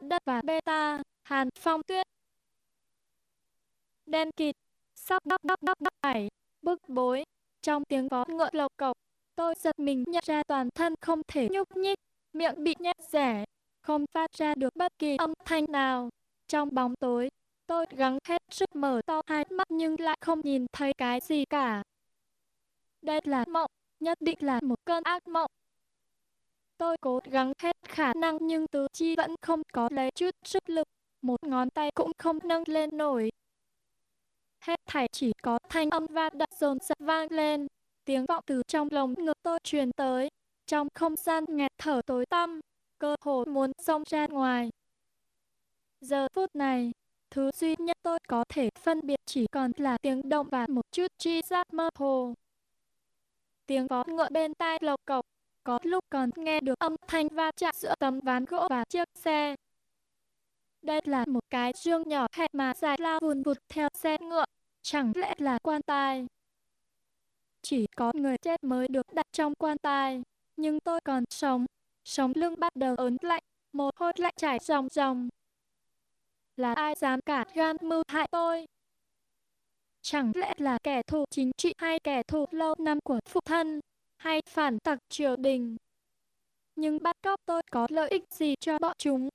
đất và beta, hàn phong tuyết. Đen kịt, sắp đắp đắp đắp đắp ải, bức bối, trong tiếng vó ngựa lộc cộc, tôi giật mình nhận ra toàn thân không thể nhúc nhích, miệng bị nhét rẻ, không phát ra được bất kỳ âm thanh nào. Trong bóng tối, tôi gắng hết sức mở to hai mắt nhưng lại không nhìn thấy cái gì cả. Đây là mộng, nhất định là một cơn ác mộng. Tôi cố gắng hết khả năng nhưng tứ chi vẫn không có lấy chút sức lực, một ngón tay cũng không nâng lên nổi. Hết thảy chỉ có thanh âm va đập dồn dập vang lên, tiếng vọng từ trong lồng ngực tôi truyền tới, trong không gian nghẹt thở tối tăm, cơ hồ muốn xông ra ngoài. Giờ phút này, thứ duy nhất tôi có thể phân biệt chỉ còn là tiếng động và một chút chi giác mơ hồ. Tiếng vó ngựa bên tai lộc cộc, có lúc còn nghe được âm thanh va chạm giữa tấm ván gỗ và chiếc xe. Đây là một cái dương nhỏ hẹp mà dài lao vùn vụt theo xe ngựa, chẳng lẽ là quan tài? Chỉ có người chết mới được đặt trong quan tài, nhưng tôi còn sống, sống lưng bắt đầu ớn lạnh, mồ hôi lạnh chảy ròng ròng. Là ai dám cả gan mưu hại tôi? Chẳng lẽ là kẻ thù chính trị hay kẻ thù lâu năm của phụ thân, hay phản tặc triều đình? Nhưng bắt cóc tôi có lợi ích gì cho bọn chúng?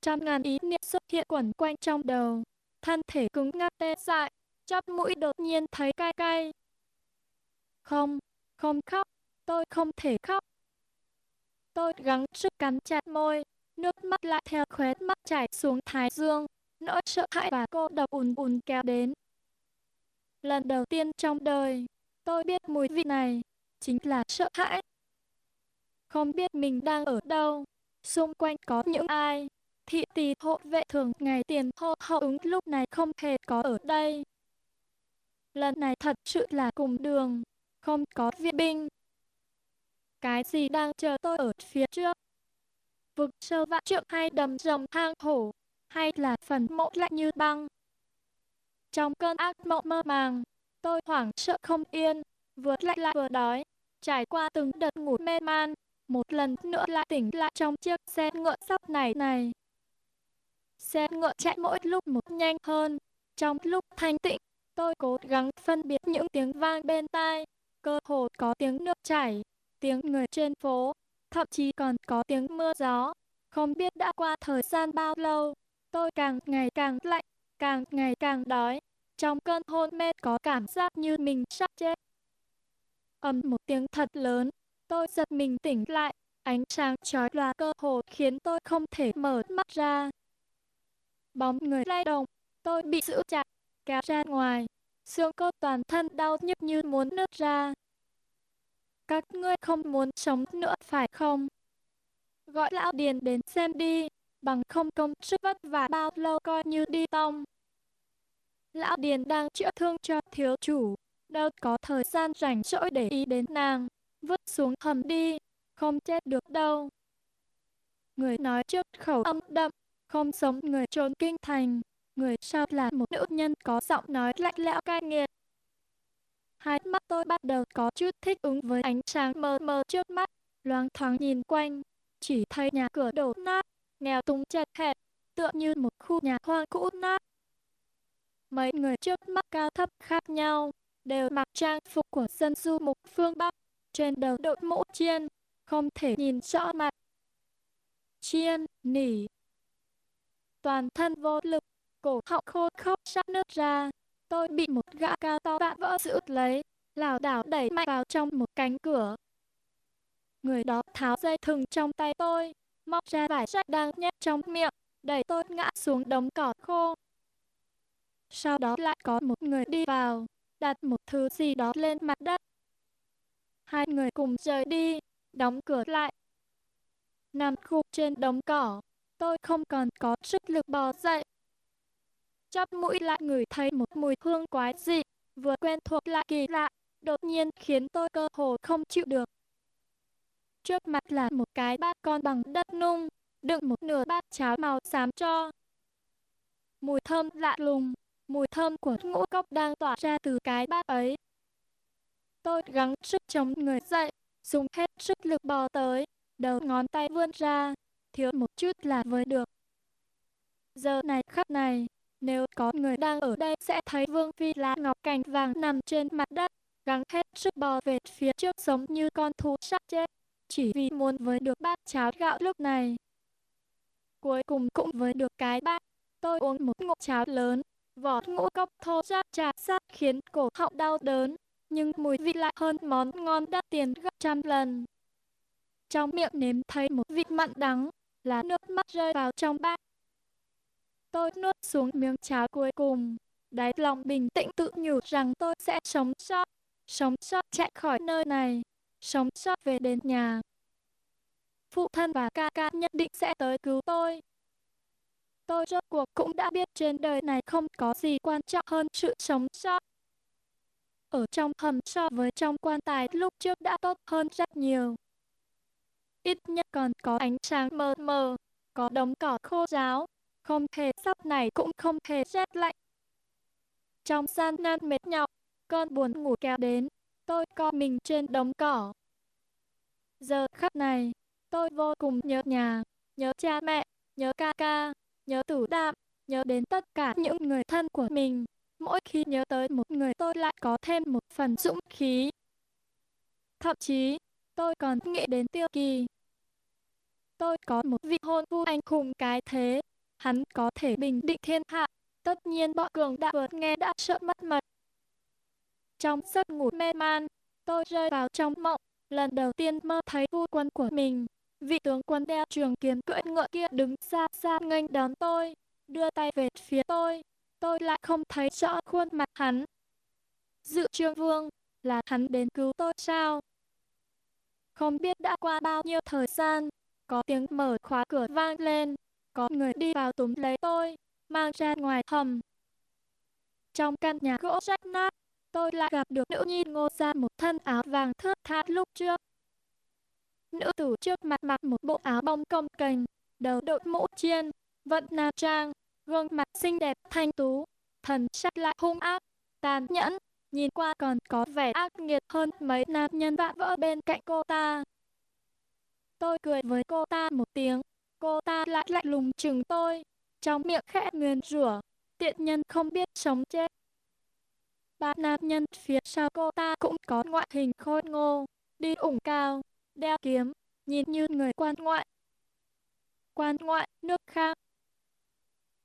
Trăm ngàn ý niệm xuất hiện quẩn quanh trong đầu, thân thể cứng ngắc tê dại, chóp mũi đột nhiên thấy cay cay. Không, không khóc, tôi không thể khóc. Tôi gắng sức cắn chặt môi, nước mắt lại theo khóe mắt chảy xuống thái dương, nỗi sợ hãi và cô độc ùn ùn kéo đến. Lần đầu tiên trong đời, tôi biết mùi vị này, chính là sợ hãi. Không biết mình đang ở đâu, xung quanh có những ai, thị tỳ hộ vệ thường ngày tiền hô hậu ứng lúc này không hề có ở đây. Lần này thật sự là cùng đường, không có viện binh. Cái gì đang chờ tôi ở phía trước? Vực sâu vạn trượng hay đầm rồng hang hổ, hay là phần mộ lạnh như băng? Trong cơn ác mộng mơ màng, tôi hoảng sợ không yên, vừa lạnh lại vừa đói, trải qua từng đợt ngủ mê man, một lần nữa lại tỉnh lại trong chiếc xe ngựa sắp này này. Xe ngựa chạy mỗi lúc một nhanh hơn, trong lúc thanh tịnh, tôi cố gắng phân biệt những tiếng vang bên tai, cơ hồ có tiếng nước chảy, tiếng người trên phố, thậm chí còn có tiếng mưa gió. Không biết đã qua thời gian bao lâu, tôi càng ngày càng lạnh, càng ngày càng đói. Trong cơn hôn mê có cảm giác như mình sắp chết. ầm một tiếng thật lớn, tôi giật mình tỉnh lại, ánh sáng chói lòa cơ hồ khiến tôi không thể mở mắt ra. Bóng người lay động, tôi bị giữ chặt, kéo ra ngoài, xương cốt toàn thân đau nhức như muốn nứt ra. Các ngươi không muốn sống nữa phải không? Gọi lão Điền đến xem đi, bằng không công sức vất vả bao lâu coi như đi tông. Lão Điền đang chữa thương cho thiếu chủ, đâu có thời gian rảnh rỗi để ý đến nàng, vứt xuống hầm đi, không chết được đâu. Người nói trước khẩu âm đậm, không sống người trốn kinh thành, người sau là một nữ nhân có giọng nói lạnh lẽo cay nghiệt. Hai mắt tôi bắt đầu có chút thích ứng với ánh sáng mờ mờ trước mắt, loáng thoáng nhìn quanh, chỉ thấy nhà cửa đổ nát, nghèo túng chật hẹp, tựa như một khu nhà hoang cũ nát. Mấy người trước mắt cao thấp khác nhau, đều mặc trang phục của dân du mục phương Bắc, trên đầu đội mũ chiên, không thể nhìn rõ mặt. Chiên, nỉ. Toàn thân vô lực, cổ họng khô khốc sắp nước ra, Tôi bị một gã cao to vạn vỡ giữ lấy, lảo đảo đẩy mạnh vào trong một cánh cửa. Người đó tháo dây thừng trong tay tôi, móc ra vải rách đang nhét trong miệng, đẩy tôi ngã xuống đống cỏ khô. Sau đó lại có một người đi vào, đặt một thứ gì đó lên mặt đất. Hai người cùng rời đi, đóng cửa lại. Nằm gục trên đống cỏ, tôi không còn có sức lực bò dậy, chóp mũi lại ngửi thấy một mùi hương quái dị, vừa quen thuộc lại kỳ lạ, đột nhiên khiến tôi cơ hồ không chịu được. Trước mặt là một cái bát con bằng đất nung, đựng một nửa bát cháo màu xám cho. Mùi thơm lạ lùng, mùi thơm của ngũ cốc đang tỏa ra từ cái bát ấy. Tôi gắng sức chống người dậy, dùng hết sức lực bò tới, đầu ngón tay vươn ra, thiếu một chút là với được. Giờ này khắc này, nếu có người đang ở đây sẽ thấy Vương Phi lá ngọc cành vàng nằm trên mặt đất, gắng hết sức bò về phía trước giống như con thú sắp chết, chỉ vì muốn với được bát cháo gạo lúc này. Cuối cùng cũng với được cái bát, tôi uống một ngụm cháo lớn, vỏ ngũ cốc thô ra trà sát khiến cổ họng đau đớn, nhưng mùi vị lại hơn món ngon đắt tiền gấp trăm lần. Trong miệng nếm thấy một vị mặn đắng, là nước mắt rơi vào trong bát. Tôi nuốt xuống miếng cháo cuối cùng, đáy lòng bình tĩnh tự nhủ rằng tôi sẽ sống sót, sống sót chạy khỏi nơi này, sống sót về đến nhà. Phụ thân và ca ca nhất định sẽ tới cứu tôi. Tôi rốt cuộc cũng đã biết trên đời này không có gì quan trọng hơn sự sống sót. Ở trong hầm so với trong quan tài lúc trước đã tốt hơn rất nhiều. Ít nhất còn có ánh sáng mờ mờ, có đống cỏ khô ráo, không hề sắp này cũng không hề rét lạnh. Trong gian nan mệt nhọc, con buồn ngủ kéo đến, tôi co mình trên đống cỏ. Giờ khắc này, tôi vô cùng nhớ nhà, nhớ cha mẹ, nhớ ca ca, nhớ tử đạm, nhớ đến tất cả những người thân của mình. Mỗi khi nhớ tới một người tôi lại có thêm một phần dũng khí. Thậm chí, tôi còn nghĩ đến tiêu kỳ. Tôi có một vị hôn phu anh khùng cái thế, hắn có thể bình định thiên hạ. Tất nhiên bọn cường đã vượt nghe đã sợ mất mật. Trong giấc ngủ mê man, tôi rơi vào trong mộng, lần đầu tiên mơ thấy phu quân của mình. Vị tướng quân đeo trường kiếm cưỡi ngựa kia đứng xa xa nghênh đón tôi, đưa tay về phía tôi. Tôi lại không thấy rõ khuôn mặt hắn. Dự trương vương, là hắn đến cứu tôi sao? Không biết đã qua bao nhiêu thời gian, có tiếng mở khóa cửa vang lên, có người đi vào túm lấy tôi, mang ra ngoài hầm. Trong căn nhà gỗ rách nát, tôi lại gặp được nữ nhi ngô ra một thân áo vàng thướt tha lúc trước. Nữ tử trước mặt mặc một bộ áo bông công cành, đầu đội mũ chiên, vận nam trang, gương mặt xinh đẹp thanh tú, thần sắc lại hung ác, tàn nhẫn, nhìn qua còn có vẻ ác nghiệt hơn mấy nam nhân vạ vỡ bên cạnh cô ta. Tôi cười với cô ta một tiếng, cô ta lại lạnh lùng chừng tôi, trong miệng khẽ nguyền rủa, tiện nhân không biết sống chết. Ba nam nhân phía sau cô ta cũng có ngoại hình khôi ngô, đi ủng cao, đeo kiếm, nhìn như người quan ngoại. Quan ngoại, nước khác.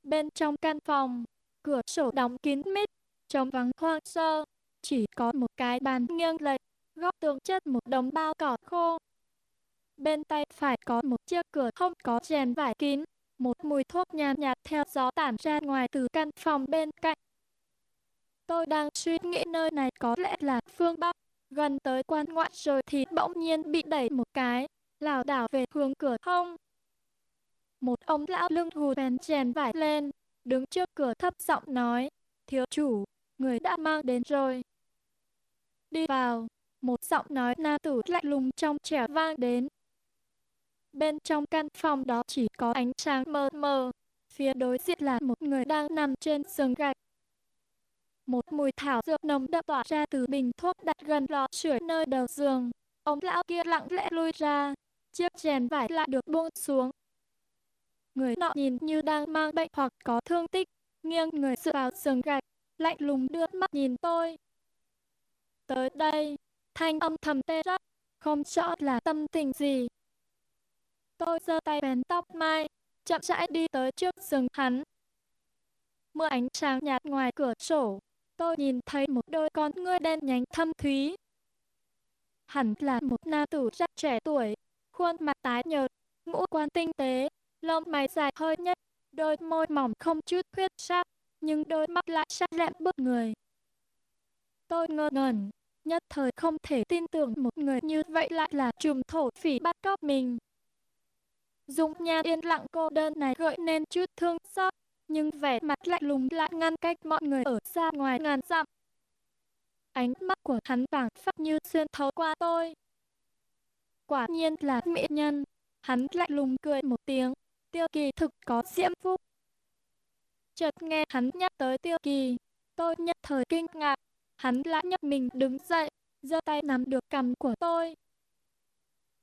Bên trong căn phòng, cửa sổ đóng kín mít, trống vắng hoang sơ, chỉ có một cái bàn nghiêng lệch, góc tường chất một đống bao cỏ khô. Bên tay phải có một chiếc cửa không có rèm vải kín, một mùi thuốc nhàn nhạt theo gió tản ra ngoài từ căn phòng bên cạnh. Tôi đang suy nghĩ nơi này có lẽ là phương Bắc, gần tới quan ngoại rồi thì bỗng nhiên bị đẩy một cái, lảo đảo về hướng cửa hông. Một ông lão lưng hù bèn chèn vải lên, đứng trước cửa thấp giọng nói, thiếu chủ, người đã mang đến rồi. Đi vào, một giọng nói nam tử lạnh lùng trong trẻo vang đến. Bên trong căn phòng đó chỉ có ánh sáng mờ mờ, phía đối diện là một người đang nằm trên giường gạch. Một mùi thảo dược nồng đậm tỏa ra từ bình thuốc đặt gần lò sưởi nơi đầu giường. Ông lão kia lặng lẽ lui ra, chiếc chèn vải lại được buông xuống. Người nọ nhìn như đang mang bệnh hoặc có thương tích, nghiêng người dựa vào giường gạch, lạnh lùng đưa mắt nhìn tôi. Tới đây, thanh âm thầm tê rắc, không rõ là tâm tình gì. Tôi giơ tay bén tóc mai, chậm rãi đi tới trước giường hắn. Mưa ánh sáng nhạt ngoài cửa sổ, tôi nhìn thấy một đôi con ngươi đen nhánh thâm thúy. Hẳn là một nam tử rất trẻ tuổi, khuôn mặt tái nhợt, ngũ quan tinh tế, lông mày dài hơi nhất, đôi môi mỏng không chút huyết sắc, nhưng đôi mắt lại sắc lẹm bước người. Tôi ngơ ngẩn, nhất thời không thể tin tưởng một người như vậy lại là trùm thổ phỉ bắt cóc mình. Dung nhan yên lặng cô đơn này gợi nên chút thương xót, nhưng vẻ mặt lạnh lùng lại ngăn cách mọi người ở xa ngoài ngàn dặm. Ánh mắt của hắn vàng phát như xuyên thấu qua tôi. Quả nhiên là mỹ nhân. Hắn lạnh lùng cười một tiếng. Tiêu kỳ thực có diễm phúc. Chợt nghe hắn nhắc tới tiêu kỳ. Tôi nhất thời kinh ngạc. Hắn lại nhấc mình đứng dậy, giơ tay nắm được cầm của tôi.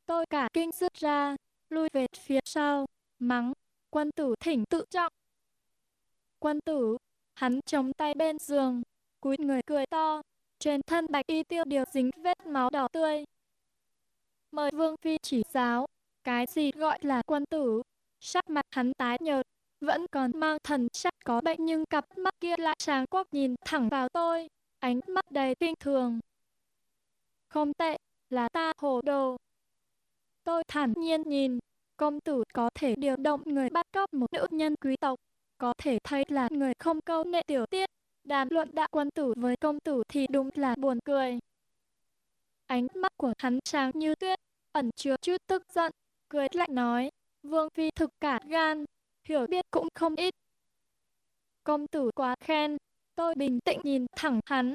Tôi cả kinh rứt ra, lui về phía sau, mắng, quân tử thỉnh tự trọng. Quân tử, hắn chống tay bên giường, cúi người cười to, trên thân bạch y tiêu điều dính vết máu đỏ tươi. Mời Vương Phi chỉ giáo, cái gì gọi là quân tử? Sắc mặt hắn tái nhợt, vẫn còn mang thần sắc có bệnh nhưng cặp mắt kia lại sáng quắc nhìn thẳng vào tôi, ánh mắt đầy kinh thường. Không tệ, là ta hồ đồ. Tôi thản nhiên nhìn, công tử có thể điều động người bắt cóc một nữ nhân quý tộc, có thể thấy là người không câu nệ tiểu tiết, đàm luận đại quân tử với công tử thì đúng là buồn cười. Ánh mắt của hắn sáng như tuyết, ẩn chứa chút tức giận, cười lạnh nói, Vương Phi thực cả gan, hiểu biết cũng không ít. Công tử quá khen, tôi bình tĩnh nhìn thẳng hắn.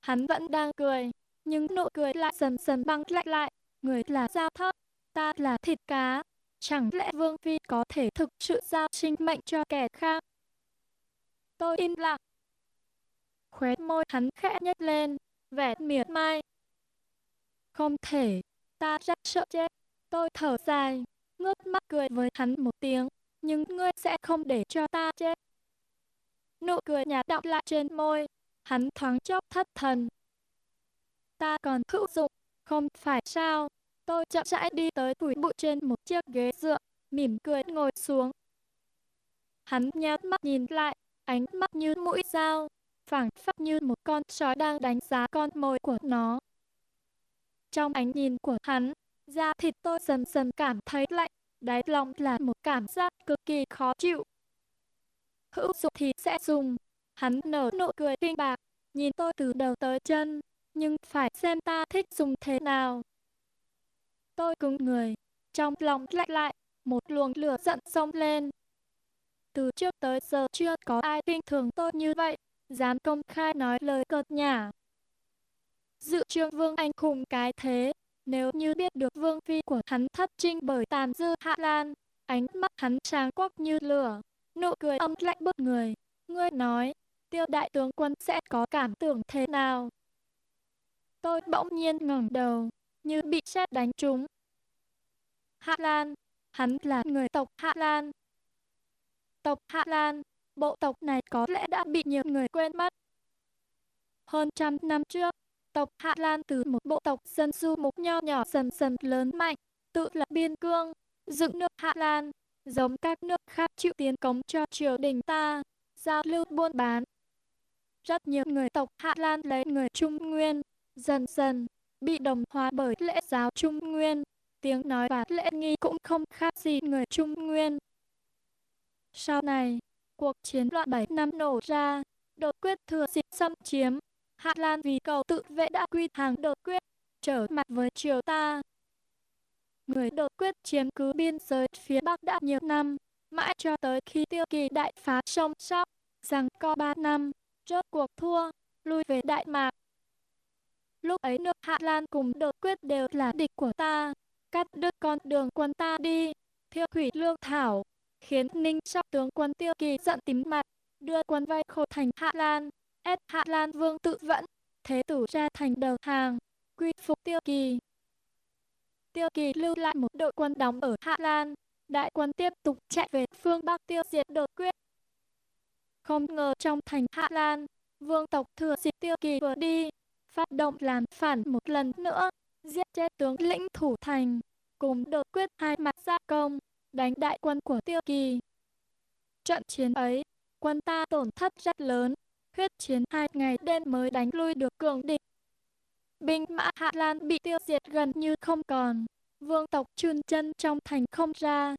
Hắn vẫn đang cười, nhưng nụ cười lại dần dần băng lạnh lại, người là dao thớt, ta là thịt cá. Chẳng lẽ Vương Phi có thể thực sự giao sinh mệnh cho kẻ khác? Tôi im lặng. Khóe môi hắn khẽ nhếch lên, vẻ miệt mai. Không thể, ta rất sợ chết. Tôi thở dài, ngước mắt cười với hắn một tiếng, nhưng ngươi sẽ không để cho ta chết. Nụ cười nhạt đọng lại trên môi, hắn thoáng chốc thất thần. Ta còn hữu dụng, không phải sao? Tôi chậm rãi đi tới phủi bụi trên một chiếc ghế dựa, mỉm cười ngồi xuống. Hắn nhát mắt nhìn lại, ánh mắt như mũi dao, phảng phất như một con sói đang đánh giá con mồi của nó. Trong ánh nhìn của hắn, da thịt tôi dần dần cảm thấy lạnh, đáy lòng là một cảm giác cực kỳ khó chịu. Hữu dụng thì sẽ dùng. Hắn nở nụ cười kinh bạc, nhìn tôi từ đầu tới chân, nhưng phải xem ta thích dùng thế nào. Tôi cứng người, trong lòng lạnh lại, một luồng lửa giận xông lên. Từ trước tới giờ chưa có ai tin thường tôi như vậy, dám công khai nói lời cợt nhả. Dự trương vương anh khùng cái thế, nếu như biết được vương phi của hắn thất trinh bởi tàn dư hạ lan, ánh mắt hắn sáng quắc như lửa, nụ cười âm lạnh bức người. Ngươi nói, tiêu đại tướng quân sẽ có cảm tưởng thế nào? Tôi bỗng nhiên ngẩng đầu, như bị sét đánh trúng. Hạ Lan, hắn là người tộc Hạ Lan. Tộc Hạ Lan, bộ tộc này có lẽ đã bị nhiều người quên mất. Hơn trăm năm trước, tộc Hạ Lan từ một bộ tộc dân du mục nho nhỏ dần dần lớn mạnh, tự lập biên cương, dựng nước Hạ Lan, giống các nước khác chịu tiến cống cho triều đình ta, giao lưu buôn bán. Rất nhiều người tộc Hạ Lan lấy người Trung Nguyên, dần dần bị đồng hóa bởi lễ giáo Trung Nguyên, tiếng nói và lễ nghi cũng không khác gì người Trung Nguyên. Sau này, cuộc chiến loạn 7 năm nổ ra, đột quyết thừa dịp xâm chiếm, Hạ Lan vì cầu tự vệ đã quy hàng đột quyết, trở mặt với triều ta. Người đột quyết chiếm cứ biên giới phía Bắc đã nhiều năm, mãi cho tới khi tiêu kỳ đại phá sông Sóc, rằng co ba năm, rốt cuộc thua, lui về Đại Mạc. Lúc ấy nước Hạ Lan cùng đột quyết đều là địch của ta, cắt đứt con đường quân ta đi, thiêu hủy lương thảo, khiến Ninh Sóc tướng quân tiêu kỳ giận tím mặt, đưa quân vây khổ thành Hạ Lan, ép Hạ Lan vương tự vẫn, thế tử ra thành đầu hàng, quy phục tiêu kỳ. Tiêu kỳ lưu lại một đội quân đóng ở Hạ Lan, đại quân tiếp tục chạy về phương Bắc tiêu diệt đột quyết. Không ngờ trong thành Hạ Lan, vương tộc thừa dịp tiêu kỳ vừa đi, phát động làm phản một lần nữa, giết chết tướng lĩnh thủ thành, cùng đột quyết hai mặt ra công, đánh đại quân của tiêu kỳ. Trận chiến ấy, quân ta tổn thất rất lớn, huyết chiến hai ngày đêm mới đánh lui được cường địch. Binh mã Hạ Lan bị tiêu diệt gần như không còn, vương tộc chun chân trong thành không ra.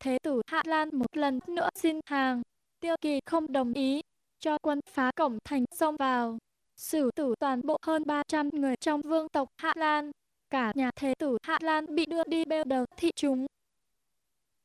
Thế tử Hạ Lan một lần nữa xin hàng, tiêu kỳ không đồng ý, cho quân phá cổng thành xông vào, xử tử toàn bộ hơn 300 người trong vương tộc Hạ Lan. Cả nhà thế tử Hạ Lan bị đưa đi bêu đầu thị chúng.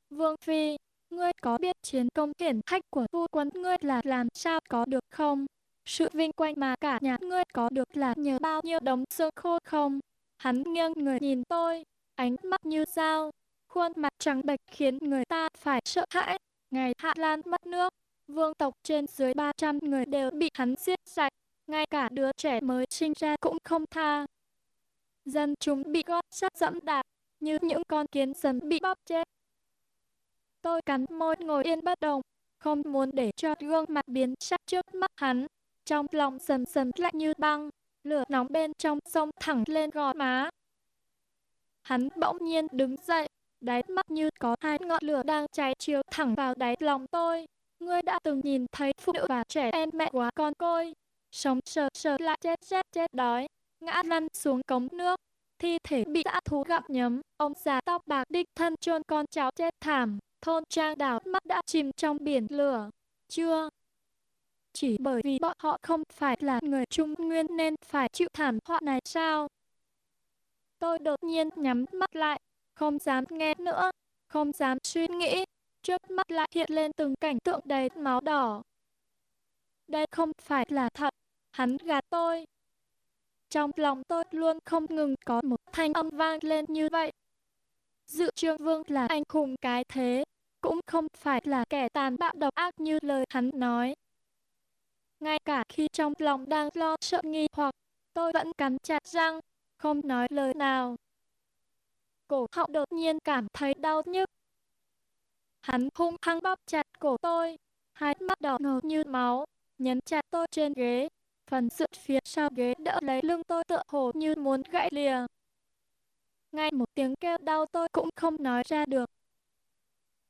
Vương Phi, ngươi có biết chiến công hiển hách của vua quân ngươi là làm sao có được không? Sự vinh quang mà cả nhà ngươi có được là nhờ bao nhiêu đống xương khô không? Hắn nghiêng người nhìn tôi, ánh mắt như dao, khuôn mặt trắng bệch khiến người ta phải sợ hãi. Ngày Hạ Lan mất nước, vương tộc trên dưới 300 người đều bị hắn giết sạch ngay cả đứa trẻ mới sinh ra cũng không tha. Dân chúng bị gót sắt dẫm đạp, như những con kiến dần bị bóp chết. Tôi cắn môi ngồi yên bất động, không muốn để cho gương mặt biến sắc trước mắt hắn. Trong lòng dần dần lạnh như băng, lửa nóng bên trong sông thẳng lên gò má. Hắn bỗng nhiên đứng dậy, đáy mắt như có hai ngọn lửa đang cháy chiếu thẳng vào đáy lòng tôi. Ngươi đã từng nhìn thấy phụ nữ và trẻ em mẹ quá con côi, sống sờ sờ lại chết chết chết đói, ngã lăn xuống cống nước, thi thể bị dã thú gặm nhấm, ông già tóc bạc đích thân chôn con cháu chết thảm, thôn trang đảo mắt đã chìm trong biển lửa. Chưa, chỉ bởi vì bọn họ không phải là người Trung Nguyên nên phải chịu thảm họa này sao? Tôi đột nhiên nhắm mắt lại, không dám nghe nữa, không dám suy nghĩ. Trước mắt lại hiện lên từng cảnh tượng đầy máu đỏ. Đây không phải là thật, hắn gạt tôi. Trong lòng tôi luôn không ngừng có một thanh âm vang lên như vậy. Dự trương vương là anh hùng cái thế, cũng không phải là kẻ tàn bạo độc ác như lời hắn nói. Ngay cả khi trong lòng đang lo sợ nghi hoặc, tôi vẫn cắn chặt răng, không nói lời nào. Cổ họng đột nhiên cảm thấy đau nhức. Hắn hung hăng bóp chặt cổ tôi, hai mắt đỏ ngầu như máu, nhấn chặt tôi trên ghế. Phần sượt phía sau ghế đỡ lấy lưng tôi tựa hồ như muốn gãy lìa. Ngay một tiếng kêu đau tôi cũng không nói ra được.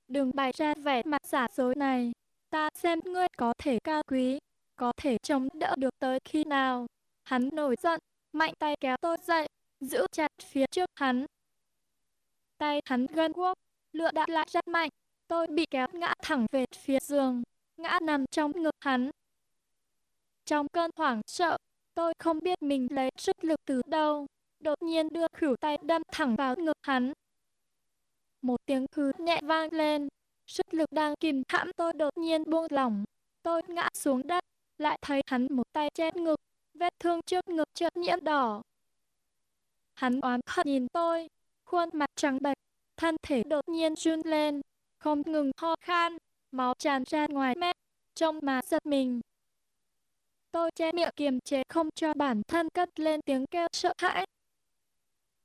Đừng bày ra vẻ mặt giả dối này. Ta xem ngươi có thể cao quý, có thể chống đỡ được tới khi nào. Hắn nổi giận, mạnh tay kéo tôi dậy, giữ chặt phía trước hắn. Tay hắn gân guốc, lựa đã lại rất mạnh, tôi bị kéo ngã thẳng về phía giường, ngã nằm trong ngực hắn. Trong cơn hoảng sợ, tôi không biết mình lấy sức lực từ đâu, đột nhiên đưa khửu tay đâm thẳng vào ngực hắn. Một tiếng hứ nhẹ vang lên, sức lực đang kìm hãm tôi đột nhiên buông lỏng. Tôi ngã xuống đất, lại thấy hắn một tay che ngực, vết thương trước ngực chợt nhiễm đỏ. Hắn oán hận nhìn tôi, khuôn mặt trắng bệch, thân thể đột nhiên run lên, không ngừng ho khan, máu tràn ra ngoài mép, trông mà giật mình. Tôi che miệng kiềm chế không cho bản thân cất lên tiếng kêu sợ hãi.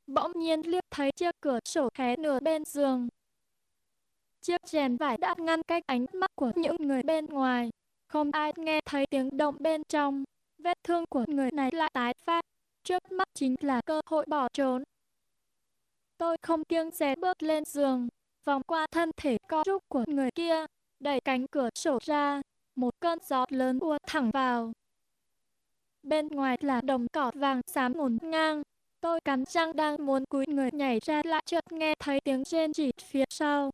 Bỗng nhiên liếc thấy chiếc cửa sổ hé nửa bên giường. Chiếc rèm vải đã ngăn cách ánh mắt của những người bên ngoài. Không ai nghe thấy tiếng động bên trong. Vết thương của người này lại tái phát. Trước mắt chính là cơ hội bỏ trốn. Tôi không kiêng dè bước lên giường, vòng qua thân thể co rúc của người kia, đẩy cánh cửa sổ ra, một cơn gió lớn ùa thẳng vào. Bên ngoài là đồng cỏ vàng xám ngổn ngang, tôi cắn răng đang muốn cúi người nhảy ra lại chợt nghe thấy tiếng rên rỉ phía sau.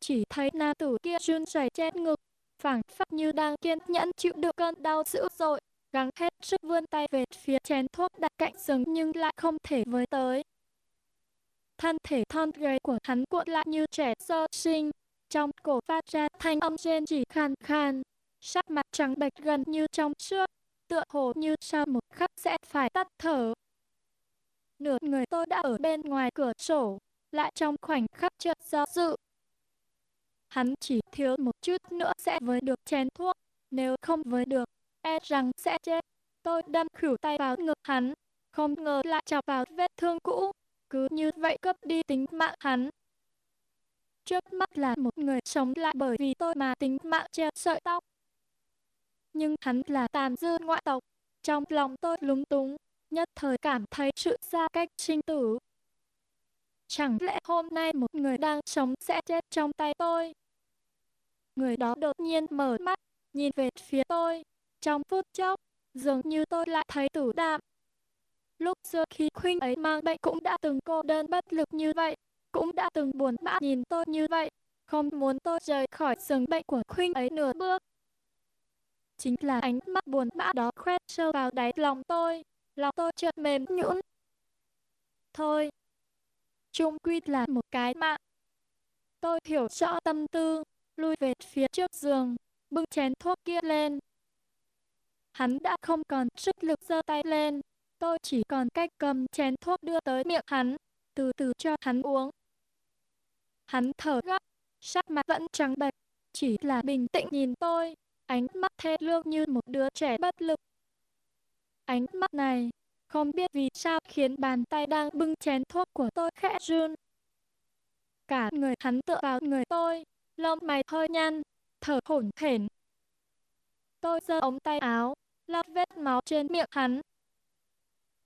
Chỉ thấy nam tử kia run rẩy trên ngực, phảng phất như đang kiên nhẫn chịu đựng cơn đau dữ dội, gắng hết sức vươn tay về phía chén thuốc đặt cạnh giường nhưng lại không thể với tới. Thân thể thon gầy của hắn cuộn lại như trẻ sơ sinh, trong cổ phát ra thanh âm rên rỉ khan khan, sắc mặt trắng bệch gần như trong suốt, tựa hồ như sau một khắc sẽ phải tắt thở. Nửa người tôi đã ở bên ngoài cửa sổ, lại trong khoảnh khắc chợt do dự. Hắn chỉ thiếu một chút nữa sẽ với được chén thuốc, nếu không với được, e rằng sẽ chết. Tôi đâm khửu tay vào ngực hắn, không ngờ lại chọc vào vết thương cũ, cứ như vậy cướp đi tính mạng hắn. Trước mắt là một người sống lại bởi vì tôi mà tính mạng treo sợi tóc. Nhưng hắn là tàn dư ngoại tộc, trong lòng tôi lúng túng, nhất thời cảm thấy sự xa cách sinh tử. Chẳng lẽ hôm nay một người đang sống sẽ chết trong tay tôi? Người đó đột nhiên mở mắt, nhìn về phía tôi. Trong phút chốc, dường như tôi lại thấy tử đạm. Lúc xưa khi Khuynh ấy mang bệnh cũng đã từng cô đơn bất lực như vậy, cũng đã từng buồn bã nhìn tôi như vậy, không muốn tôi rời khỏi giường bệnh của Khuynh ấy nửa bước. Chính là ánh mắt buồn bã đó khoét sâu vào đáy lòng tôi, lòng tôi chợt mềm nhũn. Thôi, chung quy là một cái mạng. Tôi hiểu rõ tâm tư, lui về phía trước giường, bưng chén thuốc kia lên. Hắn đã không còn sức lực giơ tay lên, tôi chỉ còn cách cầm chén thuốc đưa tới miệng hắn, từ từ cho hắn uống. Hắn thở gấp, sắc mặt vẫn trắng bệch, chỉ là bình tĩnh nhìn tôi, ánh mắt thê lương như một đứa trẻ bất lực. Ánh mắt này, không biết vì sao khiến bàn tay đang bưng chén thuốc của tôi khẽ run. Cả người hắn tựa vào người tôi, lông mày hơi nhăn, thở hổn hển. Tôi giơ ống tay áo, lau vết máu trên miệng hắn.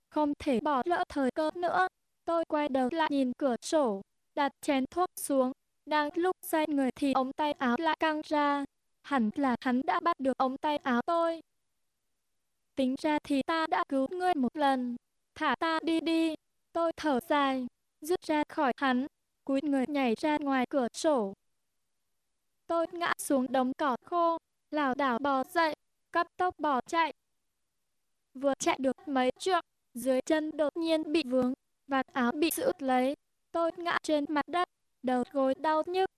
Không thể bỏ lỡ thời cơ nữa, tôi quay đầu lại nhìn cửa sổ, đặt chén thuốc xuống. Đang lúc xoay người thì ống tay áo lại căng ra. Hẳn là hắn đã bắt được ống tay áo tôi. Tính ra thì ta đã cứu ngươi một lần. Thả ta đi đi. Tôi thở dài, rút ra khỏi hắn, cúi người nhảy ra ngoài cửa sổ. Tôi ngã xuống đống cỏ khô, lảo đảo bò dậy, cấp tốc bỏ chạy. Vừa chạy được mấy trượng, dưới chân đột nhiên bị vướng, vạt áo bị giữ lấy. Tôi ngã trên mặt đất, đầu gối đau nhức.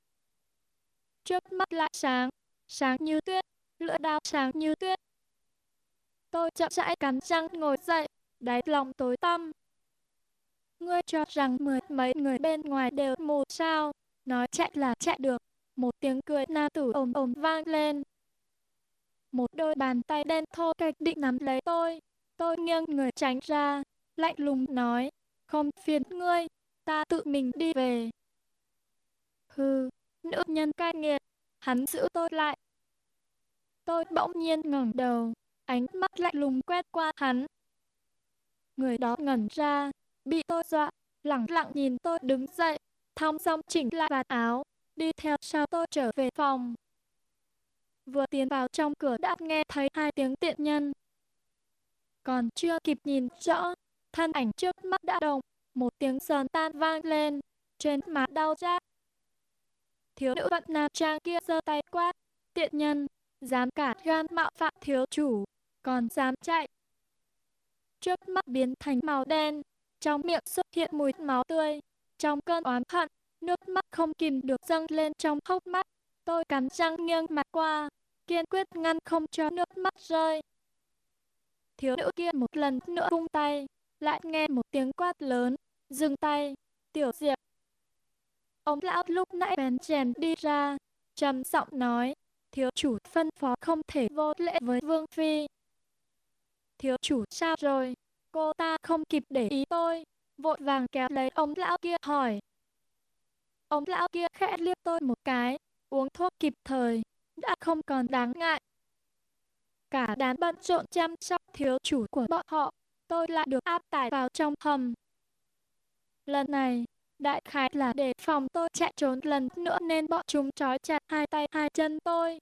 Trước mắt lại sáng, sáng như tuyết, lửa đao sáng như tuyết. Tôi chậm rãi cắn răng ngồi dậy, đáy lòng tối tăm. Ngươi cho rằng mười mấy người bên ngoài đều mù sao, nói chạy là chạy được. Một tiếng cười nam tử ồm ồm vang lên. Một đôi bàn tay đen thô kịch định nắm lấy tôi. Tôi nghiêng người tránh ra, lạnh lùng nói, không phiền ngươi, ta tự mình đi về. Hừ, nữ nhân cai nghiệt, hắn giữ tôi lại. Tôi bỗng nhiên ngẩng đầu, ánh mắt lạnh lùng quét qua hắn. Người đó ngẩn ra, bị tôi dọa, lặng lặng nhìn tôi đứng dậy, thong dong chỉnh lại vạt áo, đi theo sau tôi trở về phòng. Vừa tiến vào trong cửa đã nghe thấy hai tiếng tiện nhân. Còn chưa kịp nhìn rõ, thân ảnh trước mắt đã động, một tiếng giòn tan vang lên, trên má đau rát. Thiếu nữ vận nam trang kia giơ tay quát, tiện nhân, dám cả gan mạo phạm thiếu chủ, còn dám chạy. Trước mắt biến thành màu đen, trong miệng xuất hiện mùi máu tươi, trong cơn oán hận, nước mắt không kìm được dâng lên trong hốc mắt. Tôi cắn răng nghiêng mặt qua, kiên quyết ngăn không cho nước mắt rơi. Thiếu nữ kia một lần nữa vung tay, lại nghe một tiếng quát lớn, dừng tay, tiểu diệp. Ông lão lúc nãy bèn chèn đi ra, trầm giọng nói, thiếu chủ phân phó không thể vô lễ với vương phi. Thiếu chủ sao rồi? Cô ta không kịp để ý tôi, vội vàng kéo lấy ông lão kia hỏi. Ông lão kia khẽ liếc tôi một cái, uống thuốc kịp thời, đã không còn đáng ngại. Cả đám bận rộn chăm sóc thiếu chủ của bọn họ, tôi lại được áp tải vào trong hầm. Lần này, đại khái là để phòng tôi chạy trốn lần nữa nên bọn chúng trói chặt hai tay hai chân tôi.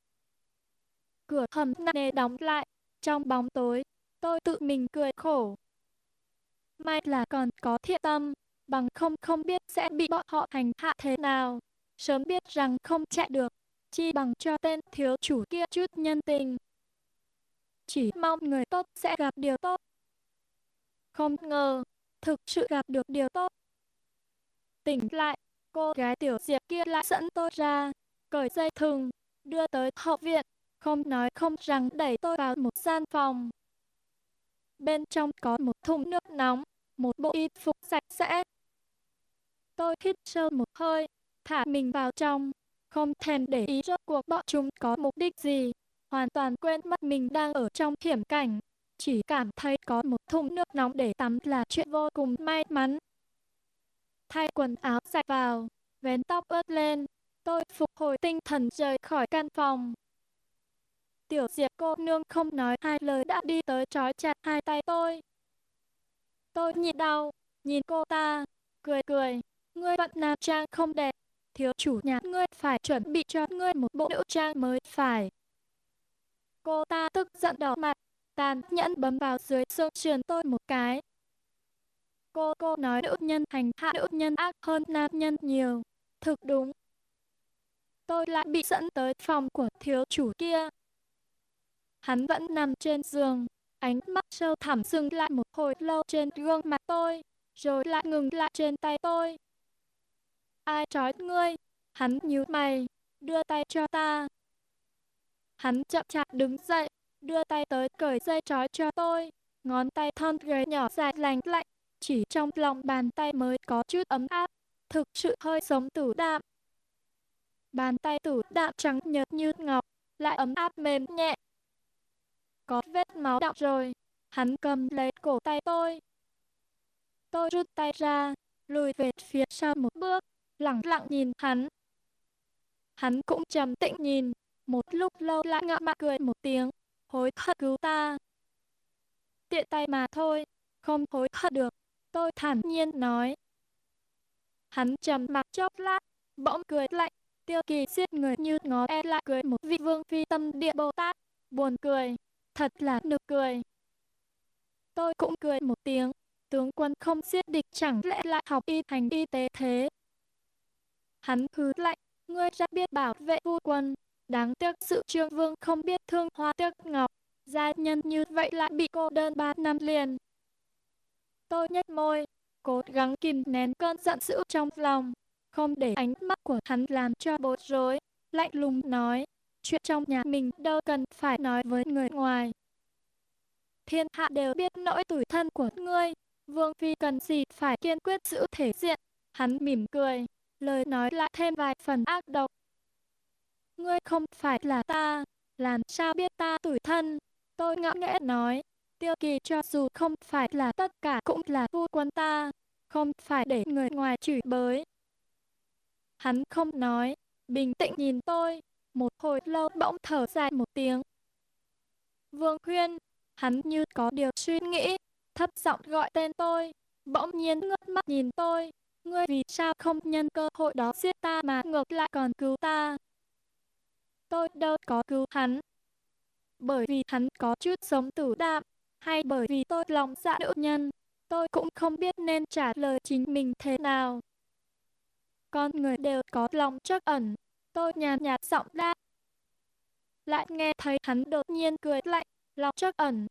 Cửa hầm nặng nề đóng lại, trong bóng tối, tôi tự mình cười khổ. May là còn có thiện tâm, bằng không không biết sẽ bị bọn họ hành hạ thế nào. Sớm biết rằng không chạy được, chi bằng cho tên thiếu chủ kia chút nhân tình. Chỉ mong người tốt sẽ gặp điều tốt. Không ngờ, thực sự gặp được điều tốt. Tỉnh lại, cô gái tiểu diệp kia lại dẫn tôi ra, cởi dây thừng, đưa tới hậu viện, không nói không rằng đẩy tôi vào một gian phòng. Bên trong có một thùng nước nóng, một bộ y phục sạch sẽ. Tôi hít sâu một hơi, thả mình vào trong, không thèm để ý rốt cuộc bọn chúng có mục đích gì, hoàn toàn quên mất mình đang ở trong hiểm cảnh, chỉ cảm thấy có một thùng nước nóng để tắm là chuyện vô cùng may mắn. Thay quần áo sạch vào, vén tóc ướt lên, tôi phục hồi tinh thần rời khỏi căn phòng. Tiểu diệp cô nương không nói hai lời đã đi tới trói chặt hai tay tôi. Tôi nhịn đau, nhìn cô ta, cười cười, ngươi vẫn nam trang không đẹp, thiếu chủ nhà ngươi phải chuẩn bị cho ngươi một bộ nữ trang mới phải. Cô ta tức giận đỏ mặt, tàn nhẫn bấm vào dưới xương sườn tôi một cái. Cô cô nói nữ nhân hành hạ nữ nhân ác hơn nam nhân nhiều, thực đúng. Tôi lại bị dẫn tới phòng của thiếu chủ kia. Hắn vẫn nằm trên giường, ánh mắt sâu thẳm dừng lại một hồi lâu trên gương mặt tôi, rồi lại ngừng lại trên tay tôi. Ai trói ngươi? Hắn nhíu mày, đưa tay cho ta. Hắn chậm chạp đứng dậy, đưa tay tới cởi dây trói cho tôi. Ngón tay thon gầy nhỏ dài lành lạnh, chỉ trong lòng bàn tay mới có chút ấm áp, thực sự hơi giống tử đạm. Bàn tay tử đạm trắng nhợt như ngọc, lại ấm áp mềm nhẹ. Có vết máu đọng rồi, hắn cầm lấy cổ tay tôi, Tôi rút tay ra, lùi về phía sau một bước, lặng lặng nhìn hắn. Hắn cũng trầm tĩnh nhìn, một lúc lâu lại ngậm mặt cười một tiếng, hối hận cứu ta. Tiện tay mà thôi, không hối hận được, tôi thản nhiên nói. Hắn trầm mặc chốc lát, bỗng cười lạnh, tiêu kỳ giết người như ngó e lại cười một vị vương phi tâm địa Bồ Tát, buồn cười, thật là nực cười. Tôi cũng cười một tiếng, tướng quân không giết địch chẳng lẽ lại học y thành y tế thế. Hắn hứ lạnh, ngươi ra biết bảo vệ vua quân, đáng tiếc sự trương vương không biết thương hoa tiếc ngọc, gia nhân như vậy lại bị cô đơn ba năm liền. Tôi nhếch môi, cố gắng kìm nén cơn giận dữ trong lòng, không để ánh mắt của hắn làm cho bối rối, lạnh lùng nói, chuyện trong nhà mình đâu cần phải nói với người ngoài. Thiên hạ đều biết nỗi tủi thân của ngươi, Vương Phi cần gì phải kiên quyết giữ thể diện. Hắn mỉm cười, lời nói lại thêm vài phần ác độc. Ngươi không phải là ta, làm sao biết ta tủi thân? Tôi ngạo nghễ nói, tiêu kỳ cho dù không phải là tất cả cũng là vua quân ta, không phải để người ngoài chửi bới. Hắn không nói, bình tĩnh nhìn tôi, một hồi lâu bỗng thở dài một tiếng. Vương Huyên, hắn như có điều suy nghĩ, thấp giọng gọi tên tôi, bỗng nhiên ngước mắt nhìn tôi. Ngươi vì sao không nhân cơ hội đó giết ta mà ngược lại còn cứu ta? Tôi đâu có cứu hắn. Bởi vì hắn có chút sống tử đạm, hay bởi vì tôi lòng dạ nữ nhân, tôi cũng không biết nên trả lời chính mình thế nào. Con người đều có lòng trắc ẩn, tôi nhàn nhạt giọng đáp. Lại nghe thấy hắn đột nhiên cười lạnh, lòng trắc ẩn,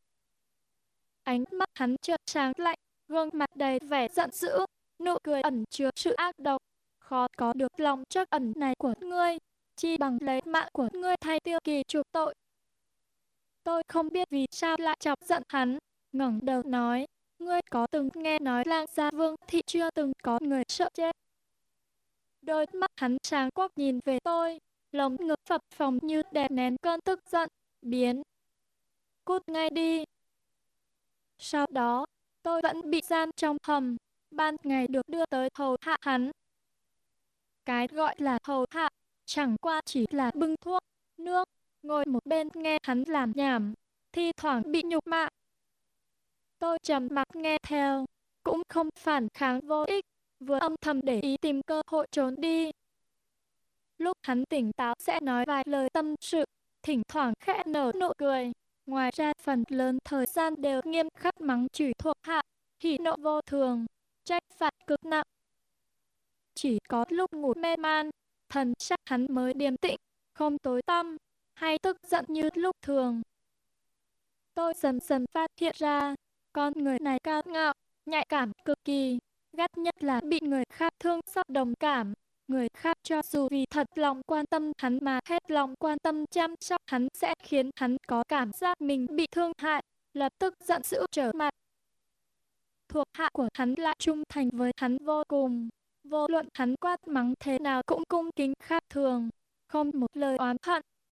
Ánh mắt hắn chợt sáng lạnh, gương mặt đầy vẻ giận dữ, nụ cười ẩn chứa sự ác độc. Khó có được lòng trắc ẩn này của ngươi, chi bằng lấy mạng của ngươi thay tiêu kỳ chuộc tội. Tôi không biết vì sao lại chọc giận hắn, ngẩng đầu nói, ngươi có từng nghe nói lang gia vương thì chưa từng có người sợ chết. Đôi mắt hắn sáng quắc nhìn về tôi, lồng ngực phập phồng như đè nén cơn tức giận, biến. Cút ngay đi, sau đó, tôi vẫn bị giam trong hầm, ban ngày được đưa tới hầu hạ hắn. Cái gọi là hầu hạ, chẳng qua chỉ là bưng thuốc, nước, ngồi một bên nghe hắn làm nhảm, thi thoảng bị nhục mạ. Tôi trầm mặc nghe theo, cũng không phản kháng vô ích, vừa âm thầm để ý tìm cơ hội trốn đi. Lúc hắn tỉnh táo sẽ nói vài lời tâm sự, thỉnh thoảng khẽ nở nụ cười. Ngoài ra phần lớn thời gian đều nghiêm khắc mắng chửi thuộc hạ, hỉ nộ vô thường, trách phạt cực nặng. Chỉ có lúc ngủ mê man, thần sắc hắn mới điềm tĩnh, không tối tăm, hay tức giận như lúc thường. Tôi dần dần phát hiện ra, con người này cao ngạo, nhạy cảm cực kỳ, Gắt nhất là bị người khác thương xót đồng cảm, Người khác cho dù vì thật lòng quan tâm hắn mà hết lòng quan tâm chăm sóc hắn sẽ khiến hắn có cảm giác mình bị thương hại, lập tức giận dữ trở mặt. Thuộc hạ của hắn lại trung thành với hắn vô cùng, vô luận hắn quát mắng thế nào cũng cung kính khác thường, không một lời oán hận.